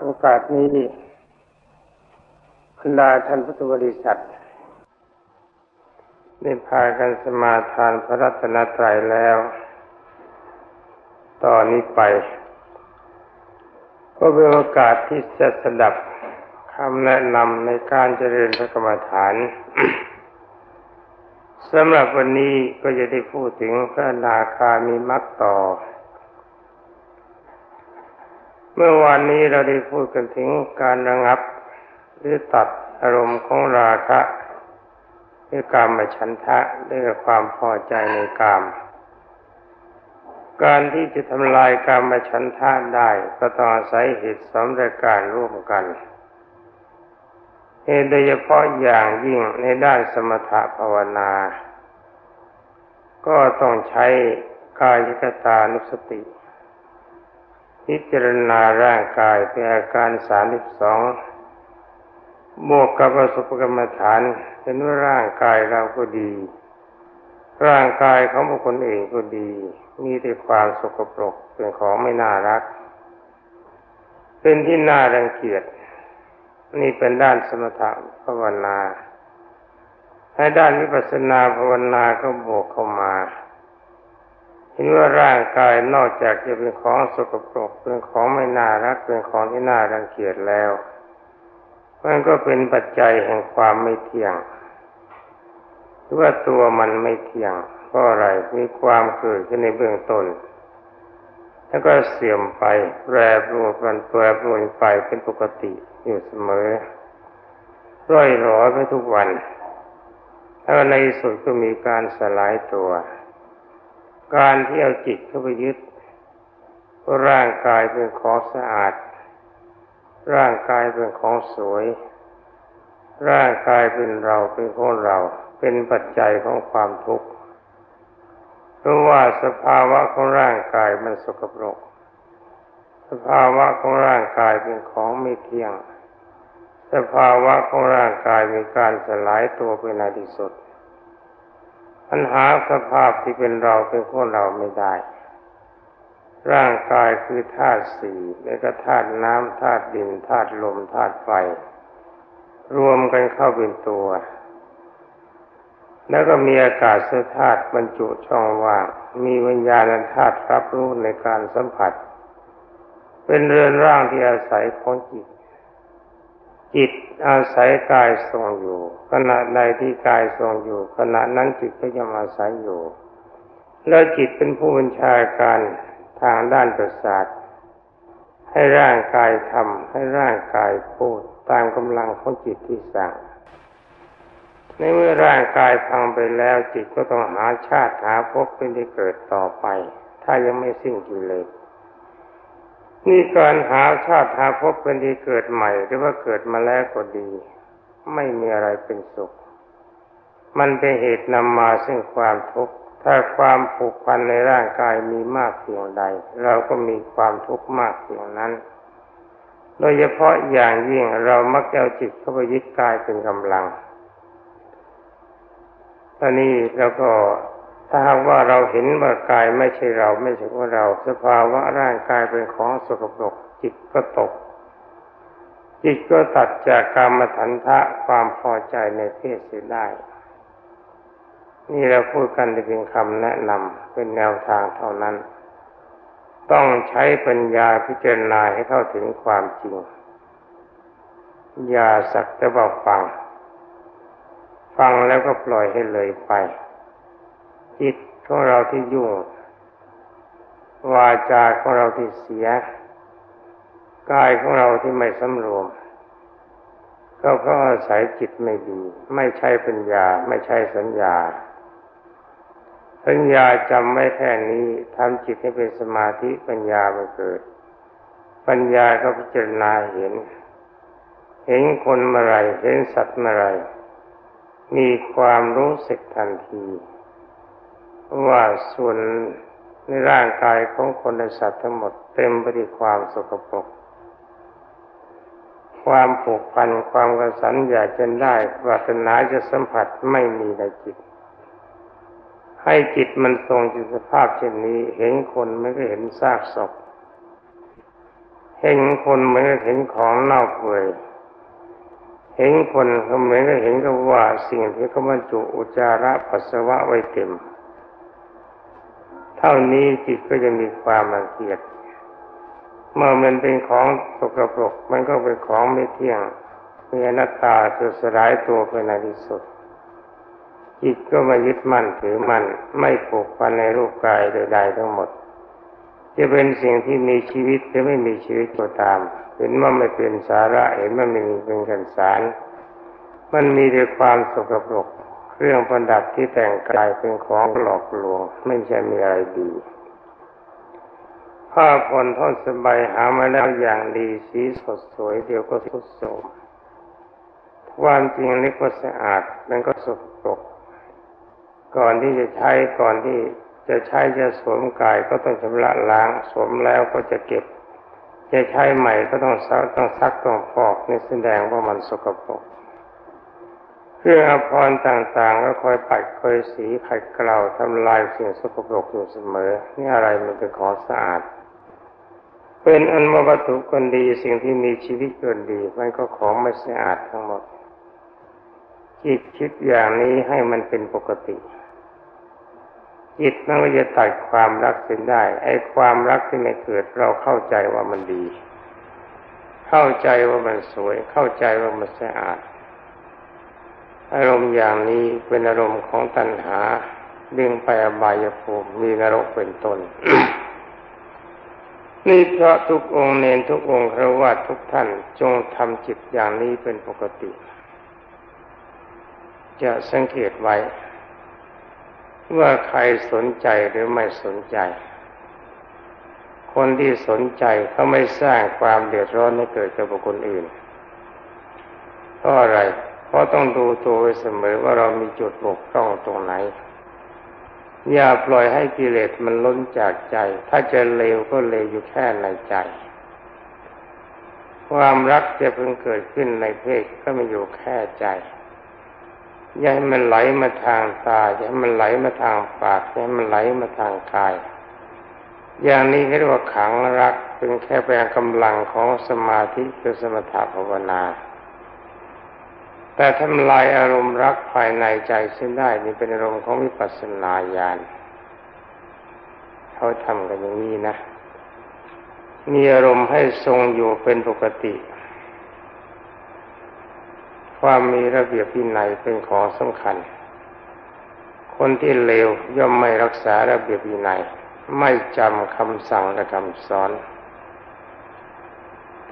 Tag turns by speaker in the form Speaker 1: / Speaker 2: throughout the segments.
Speaker 1: โอกาสนี้บรรดาท่านพุทธบริษัทได้พากันสมาทานพระรัตนตรัยแล้วต่อนนี้ไป ก็เป็นโอกาสที่จะสดับคำแนะนำในการเจริญพระกรรมฐานสำหรับวันนี้ก็จะได้พูดถึงพระนาคามีมักต่อ เมื่อวานนี้เราได้พูดกันถึงการระงับ หรือตัดอารมณ์ของราคะด้วยกามฉันทะด้วยความพอใจในกาม การที่จะทำลายกามฉันทะได้ก็ต้องอาศัยเหตุสมรการร่วมกันเหตุโดยเฉพาะอย่างยิ่งในด้านสมถะภาวนา ก็ต้องใช้กายกตานุสติ พิจารณาร่างกายเป็นอาการสามสิบสองบวกกับประสบกรรมฐานเห็นว่าร่างกายเราก็ดี ร่างกายของบุคคลเองก็ดี มีแต่ความสกปรกเป็นของไม่น่ารัก เป็นที่น่ารังเกียจนี่เป็นด้านสมถะภาวนาให้ด้านวิปัสสนาภาวนาก็บวกเข้ามา เห็นว่าร่างกายนอกจากจะเป็นของสกปรกเป็นของไม่น่ารักเป็นของที่น่ารังเกียจแล้วมันก็เป็นปัจจัยแห่งความไม่เที่ยงหรือว่าตัวมันไม่เที่ยงเพราะอะไรมีความเกิดขึ้นในเบื้องต้นแล้วก็เสื่อมไปแปรปรวนกันแปรปรวนไปเป็นปกติอยู่เสมอร่อยหรอไปทุกวันแล้วในสุดก็มีการสลายตัว การที่เอาจิตเข้าไปยึด ร่างกายเป็นของสะอาด ร่างกายเป็นของสวย ร่างกายเป็นเราเป็นของเรา เป็นปัจจัยของความทุกข์เพราะว่าสภาวะของร่างกายมันสกปรก สภาวะของร่างกายเป็นของไม่เที่ยง สภาวะของร่างกายมีการสลายตัวไปในที่สุด ปัญหาสภาพที่เป็นเราเป็นของเราไม่ได้ ร่างกายคือธาตุสี่แล้วก็ธาตุน้ำธาตุดินธาตุลมธาตุไฟ รวมกันเข้าเป็นตัว แล้วก็มีอากาศสธาตุบรรจุช่องว่าง มีวิญญาณธาตุรับรู้ในการสัมผัส เป็นเรือนร่างที่อาศัยของจิต จิตอาศัยกายทรงอยู่ ขณะใดที่กายทรงอยู่ ขณะนั้นจิตก็ยังอาศัยอยู่ แล้วจิตเป็นผู้บัญชาการทางด้านประสาท ให้ร่างกายทำให้ร่างกายพูดตามกำลังของจิตที่สั่งในเมื่อร่างกายพังไปแล้วจิตก็ต้องหาชาติหาภพเป็นที่เกิดต่อไป ถ้ายังไม่สิ้นกิเลส นี่การหาชาติหาภพเป็นที่เกิดใหม่ หรือว่าเกิดมาแล้วก็ดี ไม่มีอะไรเป็นสุข มันเป็นเหตุนำมาซึ่งความทุกข์ถ้าความผูกพันในร่างกายมีมากเพียงใด เราก็มีความทุกข์มากเพียงนั้น โดยเฉพาะอย่างยิ่งเรามักเอาจิตเข้าไปยึดกายเป็นกำลังตอนนี้เราก็ ถ้าหากว่าเราเห็นว่ากายไม่ใช่เราไม่ใช่ว่าเรา สภาวะร่างกายเป็นของสกปรกจิตก็ตก จิตก็ตัดจากกรรมฐันทะความพอใจในเพศเสียได้ นี่เราพูดกันเป็นคำแนะนำเป็นแนวทางเท่านั้น ต้องใช้ปัญญาพิจารณาให้เข้าถึงความจริง อย่าสักแต่บอกฟัง ฟังแล้วก็ปล่อยให้เลยไป จิตของเราที่ยุ่ง วาจาของเราที่เสีย กายของเราที่ไม่สำรวม ก็เพราะอาศัยจิตไม่ดี ไม่ใช่ปัญญา ไม่ใช่สัญญา สัญญาจำไม่แค่นี้ทำจิตให้เป็นสมาธิปัญญามันเกิด ปัญญาก็พิจารณาเห็น เห็นคนเมื่อไรเห็นสัตว์เมื่อไรมีความรู้สึกทันที ว่าส่วนในร่างกายของคนและสัตว์ทั้งหมดเต็มไปด้วยความสกปรก ความผูกพันความกระสันอยากจะได้ปรารถนาจะสัมผัสไม่มีในจิต ให้จิตมันทรงจิตสภาพเช่นนี้ เห็นคนไม่ก็เห็นซากศพ เห็นคนเหมือนกับเห็นของเน่าเปื่อยเห็นคนก็เหมือนกับเห็นกับว่าสิ่งที่เขาบรรจุอุจาระปัสสาวะไว้เต็ม เท่านี้จิตก็จะมีความรังเกียจเมื่อมันเป็นของสกปรก มันก็เป็นของไม่เที่ยงมีอนัตตาจะสลายตัวไปในที่สุด จิตก็มายึดมั่นถือมั่นไม่ผูกพันในรูปกายใดๆทั้งหมด จะเป็นสิ่งที่มีชีวิตหรือไม่มีชีวิตก็ตาม เห็นว่าไม่เป็นสาระเห็นว่าไม่มีเป็นกันสาร มันมีแต่ความสกปรก เครื่องประดับที่แต่งกายเป็นของหลอกลวง ไม่ใช่มีอะไรดีผ้าผ่อนท่อนสบายหามาแล้วอย่างดีสีสดสวยเดี๋ยวก็สุดโทมความจริงนี่ก็สะอาดมันก็สกปรกก่อนที่จะใช้ก่อนที่จะใช้จะสวมกายก็ต้องชำระล้างสวมแล้วก็จะเก็บ จะใช้ใหม่ก็ต้องซักต้องซักต้องฟอกนี่แสดงว่ามันสกปรก ครื่องอภรรต่างๆ ก็คอยปัดคอยสีขัดเกลาทำลายสิ่งสกปรกอยู่เสมอ นี่อะไรมันเป็นของสะอาด เป็นอันวัตถุคนดีสิ่งที่มีชีวิตคนดี มันก็ของไม่สะอาดทั้งหมด จิตคิดอย่างนี้ให้มันเป็นปกติ จิตมันก็จะตัดความรักเส้นได้ ไอ้ความรักที่ไม่เกิดเราเข้าใจว่ามันดี เข้าใจว่ามันสวย เข้าใจว่ามันสะอาด อารมณ์อย่างนี้เป็นอารมณ์ของตัณหาดึงไปอบายภูมิมีนรกเป็นต้นนี่พระทุกองค์เนนทุกองค์ครวาทุกท่านจงทำจิตอย่างนี้เป็นปกติ จะสังเกตไว้ ว่าใครสนใจหรือไม่สนใจ คนที่สนใจเขาไม่สร้างความเดือดร้อนให้เกิดกับบุคคลอื่นเพราะอะไรเเพราะต้องดูตัวไว้เสมอว่าเรามีจุดบกพร่องตรงไหน อย่าปล่อยให้กิเลสมันล้นจากใจ ถ้าจะเลวก็เลวอยู่แค่ในใจ ความรักจะเพิ่งเกิดขึ้นในเพศก็ไม่อยู่แค่ใจอย่าให้มันไหลมาทางตาอย่าให้มันไหลมาทางปากอย่าให้มันไหลมาทางกาย อย่างนี้เรียกว่าขังรักเป็นแค่แปลงกำลังของสมาธิคือสมถะภาวนา แต่ทำลายอารมณ์รักภายในใจเส้นได้นี่เป็นอารมณ์ของวิปัสสนาญาณเขาทำกันอย่างนี้นะ มีอารมณ์ให้ทรงอยู่เป็นปกติ ความมีระเบียบวินัยเป็นของสำคัญ คนที่เลวย่อมไม่รักษาระเบียบวินัย ไม่จำคำสั่งและคำสอน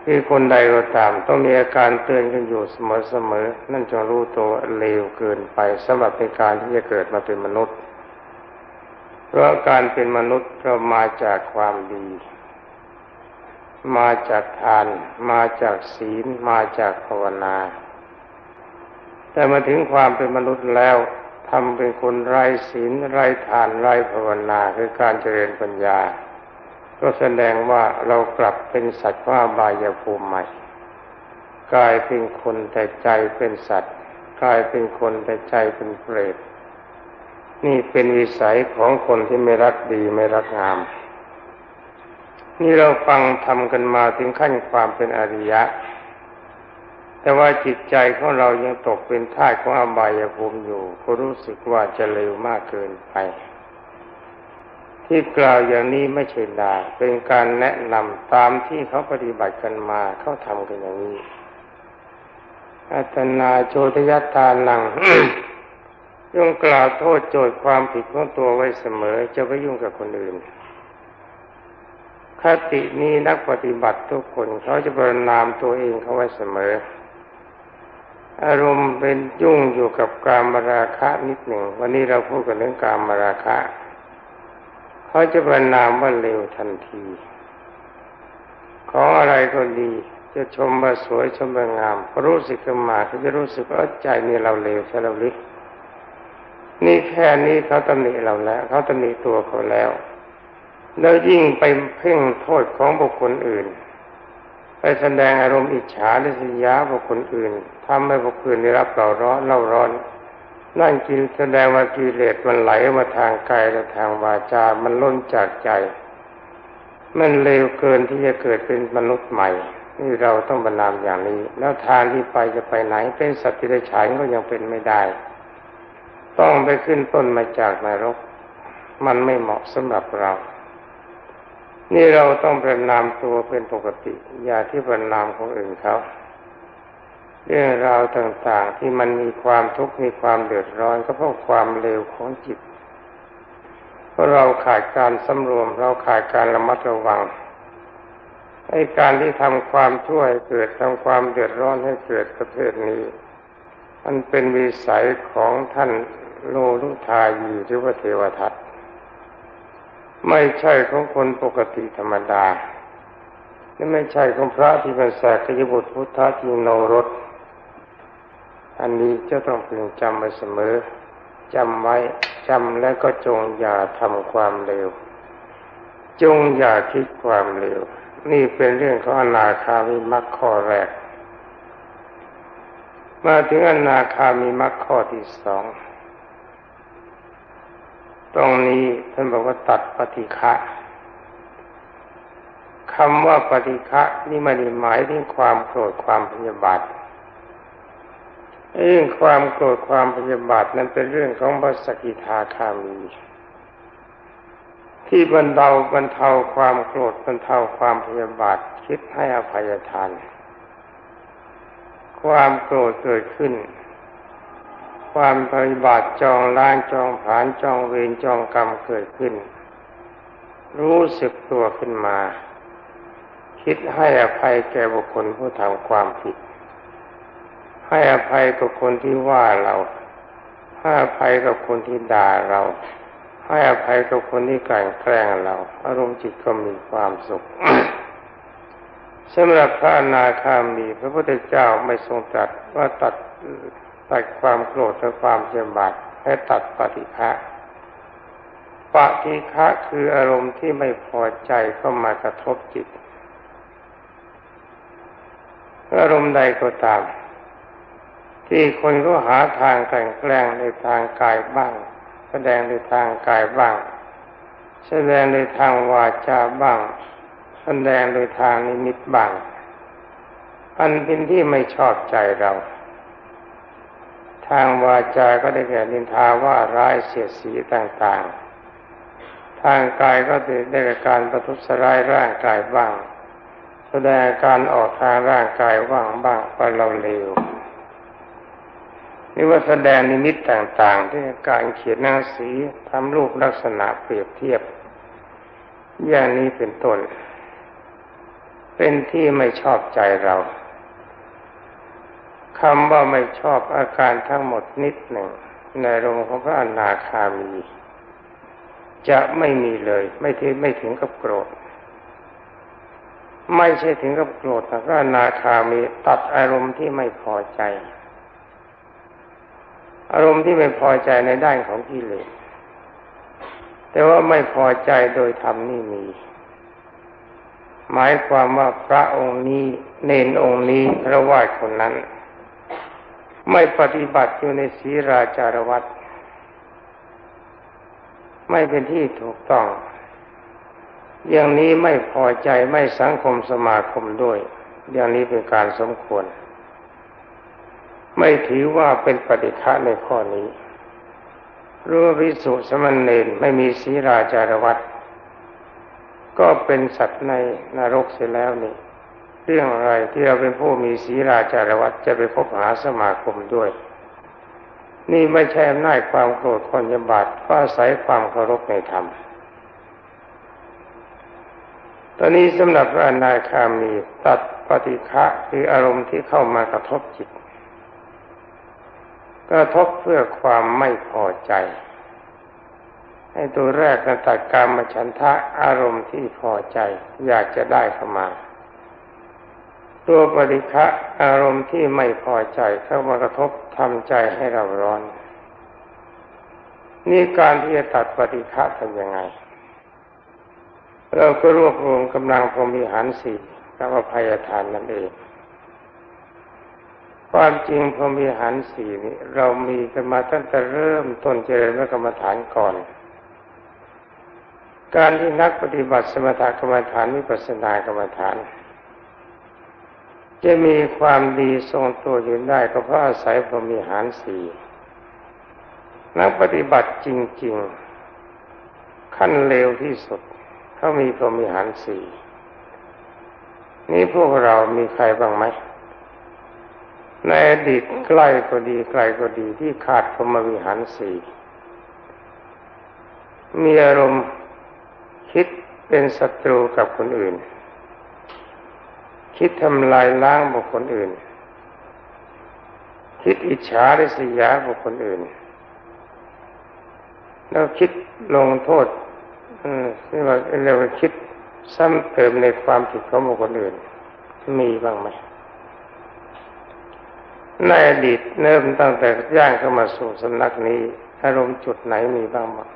Speaker 1: ที่คนใดก็ตามต้องมีอาการเตือนกันอยู่เสมอๆนั่นจะรู้ตัวเลวเกินไปสำหรับในการที่จะเกิดมาเป็นมนุษย์ เพราะการเป็นมนุษย์เรามาจากความดี มาจากทาน มาจากศีล มาจากภาวนา แต่มาถึงความเป็นมนุษย์แล้วทำเป็นคนไร้ศีลไร้ทานไร้ภาวนาคือการเจริญปัญญา ก็แสดงว่าเรากลับเป็นสัตว์ว่าบายภูมิใหม่กลายเป็นคนแต่ใจเป็นสัตว์กลายเป็นคนแต่ใจเป็นเปรตนี่เป็นวิสัยของคนที่ไม่รักดีไม่รักงาม นี่เราฟังทำกันมาถึงขั้นความเป็นอริยะ แต่ว่าจิตใจของเรายังตกเป็นท่าของอบายภูมิอยู่ ก็รู้สึกว่าจะเร็วมากเกินไป ที่กล่าวอย่างนี้ไม่ใช่ดาเป็นการแนะนำตามที่เขาปฏิบัติกันมาเขาทำกันอย่างนี้อัตนาโชตยัตานังย่งกล่าวโทษโจทย์ความผิดของตัวไว้เสมอ จะไปยุ่งกับคนอื่น คตินี้นักปฏิบัติทุกคนเขาจะประนามตัวเองเขาไว้เสมอ อารมณ์เป็นยุ่งอยู่กับการมราคะนิดหนึ่ง วันนี้เราพูดกันเรื่องการมราคะ เขาจะบรรนามว่าเร็วทันที ของอะไรก็ดี จะชมว่าสวยชมว่างามรู้สึกขึ้นมาเขาจะรู้สึกว่าใจนี่เราเร็วใช่เราลินี่แค่นี้เขาตำหนิเราแล้ว เขาตำหนิตัวเขาแล้ว แล้วยิ่งไปเพ่งโทษของบุคคลอื่น ไปแสดงอารมณ์อิจฉาและสัญญาบุคคลอื่นทำให้บุคคลได้รับเราร้อนเล่าร้อนนั่ นั่งกินแสดงว่ากิเลสมันไหลมาทางกายและทางวาจา มันล้นจากใจ มันเร็วเกินที่จะเกิดเป็นมนุษย์ใหม่ นี่เราต้องบรรนามอย่างนี้ แล้วทางที่ไปจะไปไหน เป็นสัตว์ที่ได้ฉายก็ยังเป็นไม่ได้ ต้องไปขึ้นต้นมาจากนรก มันไม่เหมาะสำหรับเรา นี่เราต้องประนามตัวเป็นปกติ อย่าที่ประนามของอื่นเขา เรื่องราวต่างๆที่มันมีความทุกข์มีความเดือดร้อนก็เพราะความเลวของจิต เพราะเราขาดการสำรวม เราขาดการระมัดระวังไอ้การที่ทำความช่วยเกิดทำความเดือดร้อนให้เกิดประเทนี้ มันเป็นวิสัยของท่านโลลุทายีหรือว่าเทวทัตไม่ใช่ของคนปกติธรรมดาและไม่ใช่ของพระที่เป็นแสกยบุตรพุทธจิโนรส อันนี้จะต้องพึงจำไว้เสมอจำไว้จำแล้วก็จงอย่าทำความเร็ว จงอย่าคิดความเร็ว นี่เป็นเรื่องของอนาคามีมรรคข้อแรก มาถึงอนาคามีมรรคข้อที่สองตรงนี้ท่านบอกว่าตัดปฏิฆะคำว่าปฏิฆะนี่ไม่ได้หมายถึงความโกรธความพยาบาท เรื่องความโกรธความพยาบาทนั้นเป็นเรื่องของพระสกิทาคามี ที่บรรเทาบรรเทาความโกรธบรรเทาความพยาบาทคิดให้อภัยทาน ความโกรธเกิดขึ้น ความพยาบาทจองล้างจองผานจองเวรจองกรรมเกิดขึ้น รู้สึกตัวขึ้นมา คิดให้อภัยแก่บุคคลผู้ทำความผิด ให้อภัยกับคนที่ว่าเราให้อภัยกับคนที่ด่าเรา ให้อภัยกับคนที่กลั่นแกล้งเรา อารมณ์จิตก็มีความสุขสำหรับพระอนาคามี พระพุทธเจ้าไม่ทรงตรัสว่าตัดตัดความโกรธและความเจ็บาดให้ตัดปฏิฆะปฏิฆะคืออารมณ์ที่ไม่พอใจเข้ามากระทบจิต อารมณ์ใดก็ตาม ที่คนก็หาทางแกล้งแกล้งในทางกายบ้าง แสดงในทางกายบ้าง แสดงในทางวาจาบ้าง แสดงโดยทางนิมิตบ้าง อันเป็นที่ไม่ชอบใจเรา ทางวาจาก็ได้แก่นินทาว่าร้ายเสียสีต่างๆ ทางกายก็ได้แก่การประทุษร้ายร่างกายบ้าง แสดงการออกทางร่างกายว่างบ้างว่าเราเลว หรือว่าแสดงนิมิตต่างๆที่การเขียนหนังสีทำรูปลักษณะเปรียบเทียบ อย่างนี้เป็นต้น เป็นที่ไม่ชอบใจเราคำว่าไม่ชอบอาการทั้งหมดนิดหนึ่ง ในโรงของพระอนาคามี จะไม่มีเลย ไม่ถึงไม่ถึงกับโกรธ ไม่ใช่ถึงกับโกรธแต่พระอนาคามีตัดอารมณ์ที่ไม่พอใจ อารมณ์ที่ไม่พอใจในด้านของกิเลสแต่ว่าไม่พอใจโดยธรรมนี่มี หมายความว่าพระองค์นี้เนนองค์นี้ระวาดคนนั้น ไม่ปฏิบัติอยู่ในศีราจารวัตไม่เป็นที่ถูกต้อง อย่างนี้ไม่พอใจไม่สังคมสมาคมด้วย อย่างนี้เป็นการสมควร ไม่ถือว่าเป็นปฏิฆะในข้อนี้รู้วิสุสมณเณรไม่มีศีราจารวัตก็เป็นสัตว์ในนรกเสียแล้วนี่ เรื่องอะไรที่เราเป็นผู้มีศีราจารวัตจะไปพบหาสมาคมด้วย นี่ไม่ใช่อำนาจความโกรธคนยบาทก็อาศัยความเคารพในธรรม ตอนนี้สำหรับอนาคามีตัดปฏิฆะคืออารมณ์ที่เข้ามากระทบจิต ระทบเพื่อความไม่พอใจ ให้ตัวแรกนะตัดการมาฉันทะอารมณ์ที่พอใจ อยากจะได้เข้ามา ตัวปฏิฆะอารมณ์ที่ไม่พอใจเข้ามากระทบทำใจให้เราร้อน นี่การที่จะตัดปฏิฆะทำยังไง เราก็รวบรวมกำลังพรมิหารสี่กับอภัยทานนั่นเอง ความจริงพอมีหันสี่นี้เรามีกันมาตั้งแต่เริ่มต้นเจริญพระกรรมฐานก่อน การที่นักปฏิบัติสมถกรรมฐานวิปัสสนากรรมฐาน จะมีความดีทรงตัวอยู่ได้ก็เพราะอาศัยพรมีหารสี่นักปฏิบัติจริง ๆ ขั้นเร็วที่สุดเขามีพรมีหารสี่นี่พวกเรามีใครบ้างไหม ในอดีตใกล้ก็ดีไกลก็ดีที่ขาดพรมวิหารสี่มีอารมณ์คิดเป็นศัตรูกับคนอื่น คิดทำลายล้างบุคคลอื่น คิดอิจฉาริษยาบุคคลอื่น แล้วคิดลงโทษนี่ว่าเรียกว่าคิดซ้ำเติมในความผิดของบุคคลอื่น มีบ้างไหม ในอดีตเริ่มตั้งแต่ย่างเข้ามาสู่สำนักนี้ อารมณ์จุดไหนมีบ้างบ้าง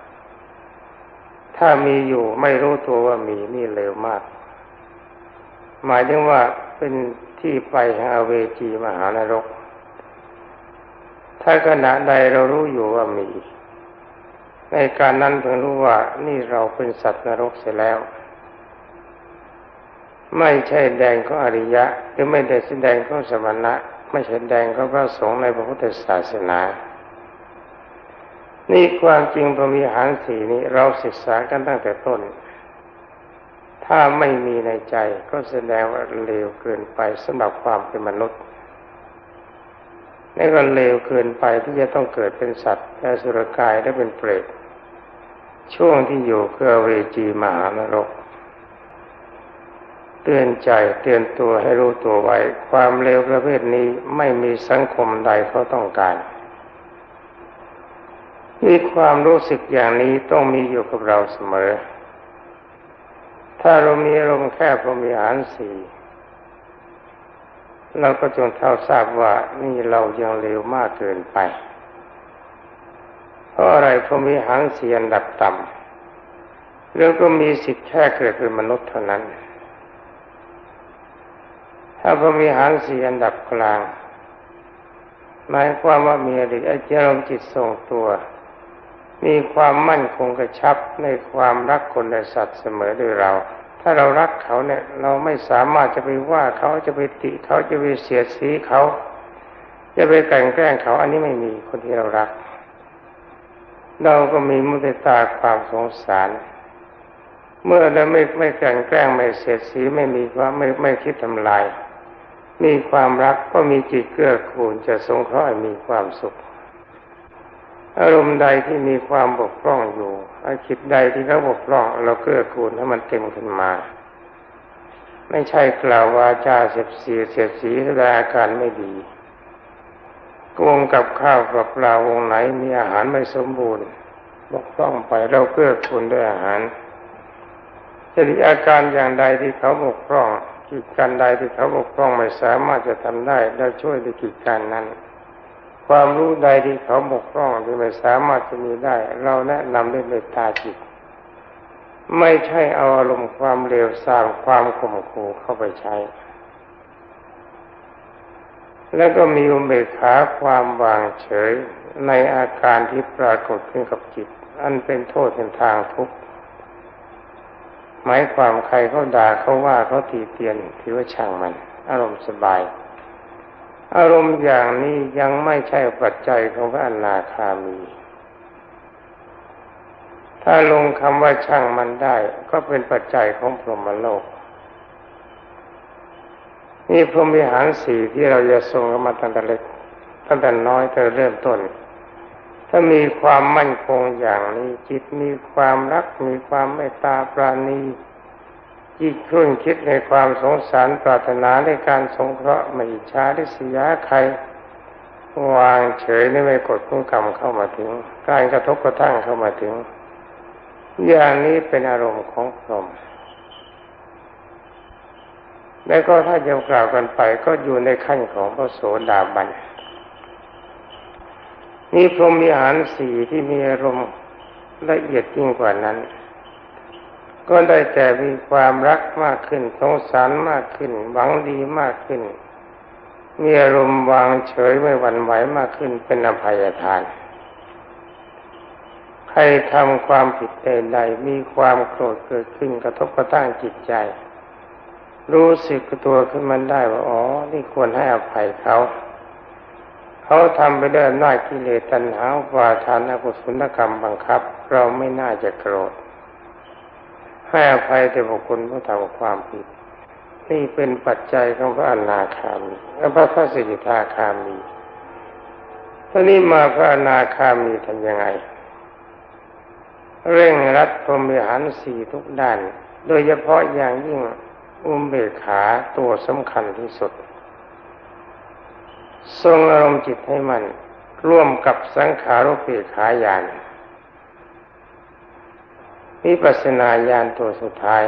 Speaker 1: ถ้ามีอยู่ไม่รู้ตัวว่ามีนี่เร็วมาก หมายถึงว่าเป็นที่ไปแห่งอเวจีมหานรก ถ้าขณะใดเรารู้อยู่ว่ามี ในการนั้นเพิ่งรู้ว่านี่เราเป็นสัตว์นรกเสียแล้ว ไม่ใช่แดงของอริยะ หรือไม่ได้แสดงของสมณะ ไม่ใช่แดงของพระสงฆ์ในพระพุทธศาสนา นี่ความจริงพรมีหารสีนี้เราศึกษากันตั้งแต่ต้น ถ้าไม่มีในใจก็แสดงว่าเลวเกินไปสำหรับความเป็นมนุษย์นี่ก็เลวเกินไปที่จะต้องเกิดเป็นสัตว์และสุรกายและเป็นเปรตช่วงที่อยู่เคือเวจีมหานรก เตือนใจเตือนตัวให้รู้ตัวไว้ ความเลวประเภทนี้ไม่มีสังคมใดเขาต้องการมีความรู้สึกอย่างนี้ต้องมีอยู่กับเราเสมอ ถ้าเรามีอารมณ์แค่พรมีหารสี่เราก็จงเท่าทราบว่านี่เรายังเร็วมากเกินไป เพราะอะไรพรมีหารสี่อันดับต่ำเราก็มีสิทธิ์แค่เกิดเป็นมนุษย์เท่านั้น ถ้าพรมีหารสี่อันดับกลาง หมายความว่ามีอดีตอารมณ์จิตทรงตัว มีความมั่นคงกระชับในความรักคนและสัตว์เสมอด้วยเรา ถ้าเรารักเขาเนี่ย เราไม่สามารถจะไปว่าเขาจะไปติเขาจะไปเสียดสีเขา จะไปแกล้งแกล้งเขาอันนี้ไม่มีคนที่เรารัก เราก็มีมุติตาความสงสารเมื่อเราไม่ไม่แกล้งแกล้งไม่เสียดสีไม่มีว่าไม่ไม่คิดทำลาย มีความรักก็มีจิตเกื้อกูลจะสงเคราะห์มีความสุข อารมณ์ใดที่มีความบกพร่องอยู่อาคิดใดที่เขาบกพร่อง เราเกื้อกูลให้มันเต็มขึ้นมา ไม่ใช่กล่าววาจาเสียบสีเสียบสีแสดงอาการไม่ดีกงกับข้าวกับปลาวงไหนมีอาหารไม่สมบูรณ์ บกพร่องไปเราเกื้อกูลด้วยอาหารจะมีอาการอย่างใดที่เขาบกพร่อง กิจการใดที่เขาบกพร่องไม่สามารถจะทำได้เราช่วยในกิจการนั้น ความรู้ใดที่เขาบกพร่องที่ไม่สามารถจะมีได้ เราแนะนำด้วยเมตตาจิต ไม่ใช่เอาอารมณ์ความเลวสร้างความข่มขู่เข้าไปใช้ แล้วก็มีอุเบกขาความวางเฉยในอาการที่ปรากฏขึ้นกับจิต อันเป็นโทษเป็นทางทุกข์ หมายความใครเขาด่าเขาว่าเขาตีเตียนถือว่าช่างมัน อารมณ์สบาย อารมณ์อย่างนี้ยังไม่ใช่ปัจจัยของพระอนาคามี ถ้าลงคำว่าช่างมันได้ ก็เป็นปัจจัยของพรหมโลกนี่พรหมิหารสี่ที่เราจะทรงกันมาตั้งแต่เล็กตั้งแต่น้อยแต่เริ่มต้น ถ้ามีความมั่นคงอย่างนี้จิตมีความรักมีความเมตตาปราณีจิตคุ้นคิดในความสงสารปรารถนาในการสงเคราะห์ไม่ช้าริษยาใคร วางเฉยในไม่กดคุ้งกรรมเข้ามาถึง การกระทบกระทั่งเข้ามาถึง อย่างนี้เป็นอารมณ์ของพรหมแล้วก็ถ้าจะกล่าวกันไปก็อยู่ในขั้นของพระโสดาบัน นี่พรหมมีอาหารสี่ที่มีอารมณ์ละเอียดยิ่งกว่านั้น ก็ได้แต่มีความรักมากขึ้นสงสารมากขึ้น หวังดีมากขึ้น มีอารมณ์วางเฉยไม่หวั่นไหวมากขึ้นเป็นอภัยทานขรทำความผิดใดๆมีความโกรธเกิดขึ้นกระทบกระทั่งจิตใจ รู้สึกตัวขึ้นมันได้ว่าอ๋อนี่ควรให้อภัยเขา เขาทำไปด้วยอำนาจกิเลสตัณหาวาทานอกุศลกรรมบังคับ เราไม่น่าจะโกรธ ให้อภัยแต่บุคคลผู้ทำความผิด นี่เป็นปัจจัยของพระอนาคามีและพระพระสิทธาคามีท่านี้มาพระอนาคามีทำยังไง เร่งรัดพรมิหารสี่ทุกด้าน โดยเฉพาะอย่างยิ่งอุมเบกขาตัวสำคัญที่สุด ทรงอารมณ์จิตให้มันร่วมกับสังขารุปเบกขาญาณวิปัสนาญาณตัวสุดท้าย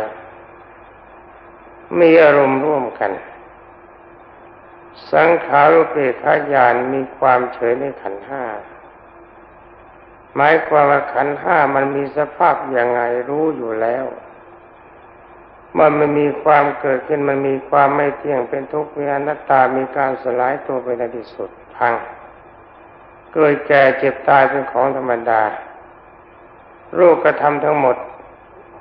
Speaker 1: มีอารมณ์ร่วมกัน สังขารุปเบกขาญาณมีความเฉยในขันห้าหมายความว่าขันห้ามันมีสภาพอย่างไงรู้อยู่แล้ว มันมันมีความเกิดขึ้นมันมีความไม่เที่ยงเป็นทุกข์มีอนัตตามีการสลายตัวไปในที่สุดพัง เกิดแก่เจ็บตายเป็นของธรรมดารูปกระทำทั้งหมด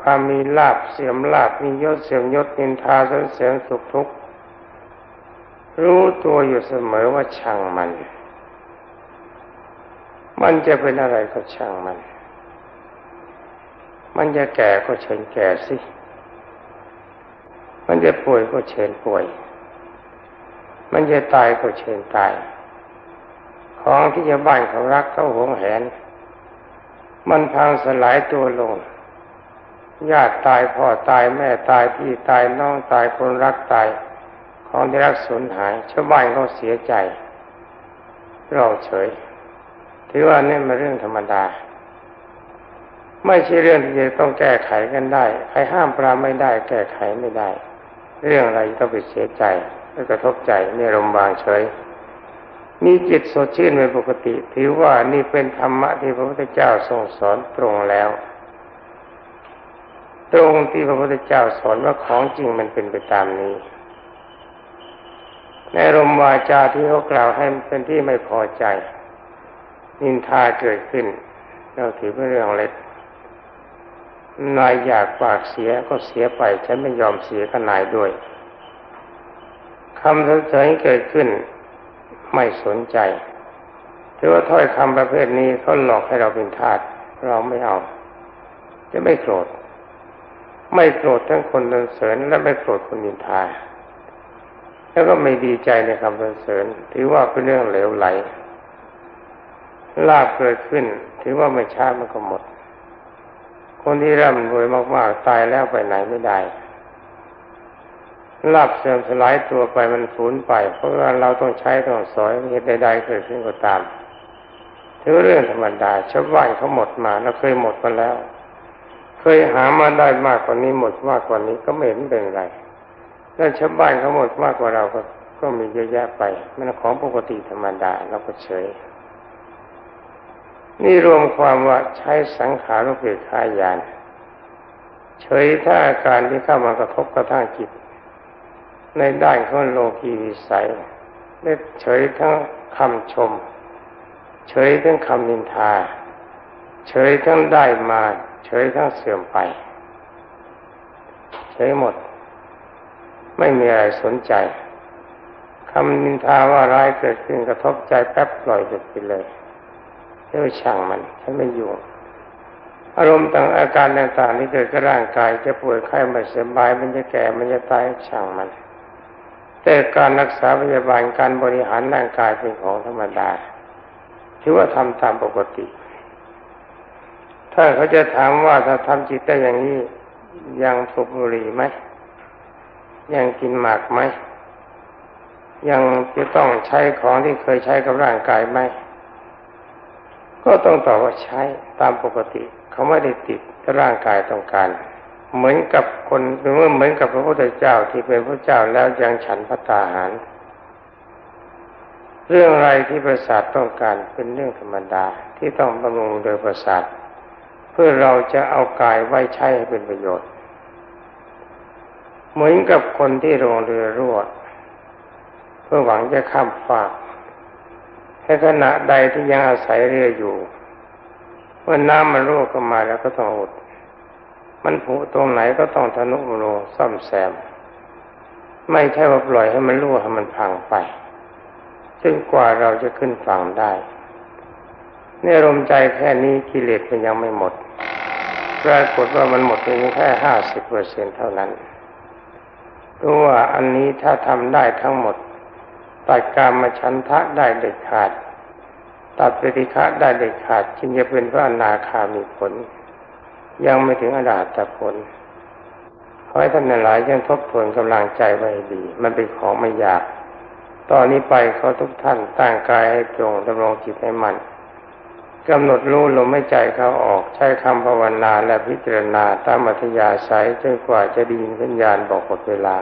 Speaker 1: ความมีลาบเสื่อมลาบมียศเสื่อมยศนินทาสนเสียงสุขทุกข์รู้ตัวอยู่เสมอว่าช่างมัน มันจะเป็นอะไรก็ช่างมัน มันจะแก่ก็เชิญแก่สิ มันจะป่วยก็เชิญป่วย มันจะตายก็เชิญตาย ของที่จะบ้านเขารักเขาหวงแหน มันพังสลายตัวลง ญาติตายพ่อตายแม่ตายพี่ตายน้องตายคนรักตาย ของที่รักสูญหายชาวบ้านเขาเสียใจ เราเฉย ถือว่านี่มันเรื่องธรรมดาไม่ใช่เรื่องที่จะต้องแก้ไขกันได้ ใครห้ามปรามไม่ได้ แก้ไขไม่ได้ เรื่องอะไรต้องไปเสียใจไม่กระทบใจไม่รมบางเฉย มีจิตสดชื่นเป็นปกติ ถือว่านี่เป็นธรรมะที่พระพุทธเจ้าทรงสอนตรงแล้ว ตรงที่พระพุทธเจ้าสอนว่าของจริงมันเป็นไปตามนี้ ในรมวาจาที่เขากล่าวให้เป็นที่ไม่พอใจ นินทาเกิดขึ้นเราถือเป็นเรื่องเล็ก นายอยากปากเสียก็เสียไป ฉันไม่ยอมเสียกับนายด้วยคำสรรเสริญเกิดขึ้นไม่สนใจถือว่าถ้อยคำประเภทนี้เขาหลอกให้เราเป็นทาสเราไม่เอา จะไม่โกรธ ไม่โกรธทั้งคนสรรเสริญและไม่โกรธคนนินทาแล้วก็ไม่ดีใจในคำสรรเสริญ ถือว่าเป็นเรื่องเหลวไหลลาบเกิดขึ้น ถือว่าไม่ช้ามันก็หมด คนที่ร่ำรวยมากๆตายแล้วไปไหนไม่ได้ลาบเสื่อมสลายตัวไปมันสูญไป เพราะว่าเราต้องใช้ต้องสอยเหตุใดๆเกิดขึ้นก็ตามถือเรื่องธรรมดาชาวบ้านเขาหมดมาเราเคยหมดมาแล้ว เคยหามาได้มากกว่านี้หมดมากกว่านี้ก็ไม่เห็นเป็นไรแล้วชาวบ้านเขาหมดมากกว่าเราก็ก็มีเยอะแยะไปมันของปกติธรรมดาเราก็เฉย นี่รวมความว่าใช้สังขารุปเบกขายานเฉยถ้าอาการที่เข้ามากระทบกระทั่งจิต ในด้านของโลกีวิสัยได้เฉยทั้งคำชม เฉยทั้งคำนินทา เฉยทั้งได้มา เฉยทั้งเสื่อมไป เฉยหมด ไม่มีอะไรสนใจคำนินทาว่าร้ายเกิดขึ้นกระทบใจแป๊บปล่อยหยุดไปเลย เรียกว่าช่างมันฉันไม่อยู่อารมณ์ต่างอาการต่างๆที่เกิดกับร่างกายจะป่วยไข้ไม่สบายมันจะแก่มันจะตายช่างมัน แต่การรักษาพยาบาลการบริหารร่างกายเป็นของธรรมดาถือว่าทำตามปกติ ถ้าเขาจะถามว่าถ้าทำจิตได้อย่างนี้ยังสูบบุหรี่ไหมยังกินหมากไหมยังจะต้องใช้ของที่เคยใช้กับร่างกายไหม ก็ต้องตอบว่าใช้ตามปกติ เขาไม่ได้ติดร่างกายต้องการ เหมือนกับคนหรือว่าเหมือนกับพระพุทธเจ้าที่เป็นพระเจ้าแล้วยังฉันพระตาหาร เรื่องอะไรที่ประสาทต้องการเป็นเรื่องธรรมดาที่ต้องบำรุงโดยประสาท เพื่อเราจะเอากายไว้ใช้ให้เป็นประโยชน์ เหมือนกับคนที่ลงเรือรั่วเพื่อหวังจะข้ามฟาก ในขณะใดที่ยังอาศัยเรืออยู่เมื่อน้ำมันรั่วเข้ามาแล้วก็ต้องอดมันผุตรงไหนก็ต้องทนุบำรุงซ่อมแซม ไม่ใช่ว่าปล่อยให้มันรั่วให้มันพังไปจนกว่าเราจะขึ้นฝั่งได้เนี่ยลมใจแค่นี้กิเลสมันยังไม่หมดปรากฏว่ามันหมดเพียงแค่ห้าสิบเปอร์เซ็นเท่านั้นรู้ว่าอันนี้ถ้าทำได้ทั้งหมด ตัดการมาชันทะได้เด็ดขาด ตัดปฏิฆะได้เด็ดขาดจึงจะเป็นพระอนาคามีผล ยังไม่ถึงอรหัตผลขอให้ท่านหลายยังทบทวนกำลังใจไว้ดี มันเป็นของไม่ยาก ตอนนี้ไปเขาทุกท่านตั้งกายให้ตรงดำรงจิตให้มันกำหนดรู้ลมไม่ใจเขาออกใช้คำภาวนาและพิจารณาตามอัธยาศัยจนกว่าจะดีสัญญาณบอกหมดเวลา